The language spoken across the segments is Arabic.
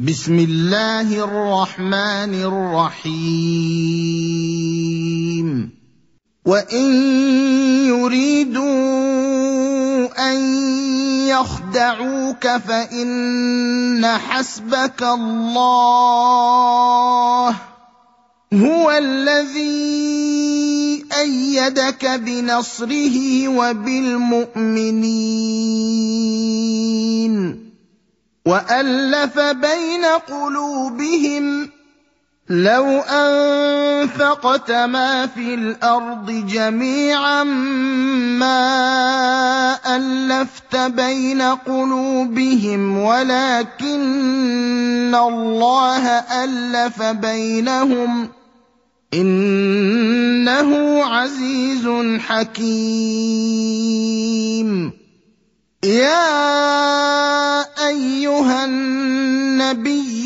بسم الله الرحمن الرحيم. وإن يريدوا أن يخدعوك فإن حسبك الله هو الذي أيدك بنصره وبالمؤمنين. وألف بين قلوبهم لو أنفقت ما في الأرض جميعا ما ألفت بين قلوبهم ولكن الله ألف بينهم. إنه عزيز حكيم.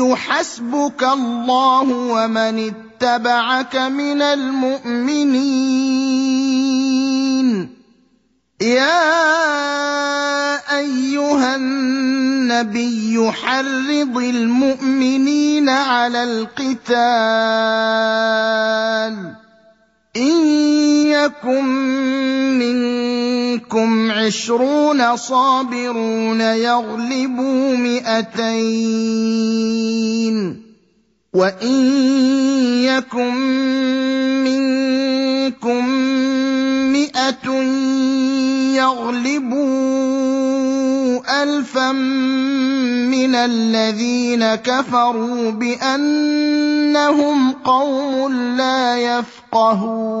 النبي حسبك الله ومن اتبعك من المؤمنين. يا أيها النبي حرض المؤمنين على القتال إن يكن منكم عشرون صابرون يغلبوا مئتين وإن يكن منكم مئة يغلبوا الفا من الذين كفروا بأنهم قوم لا يفقهون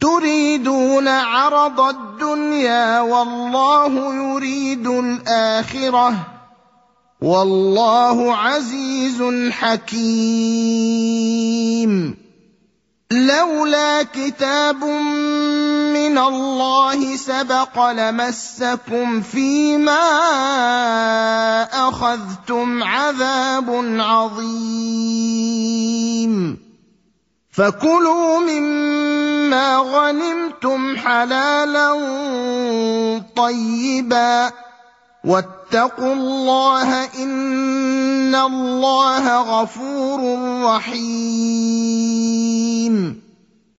تريدون عرض الدنيا والله يريد الآخرة والله عزيز حكيم. لولا كتاب من الله سبق لمسكم فيما أخذتم عذاب عظيم. فكلوا مما غنمتم حلالا طيبا. واتقوا الله إن الله غفور رحيم.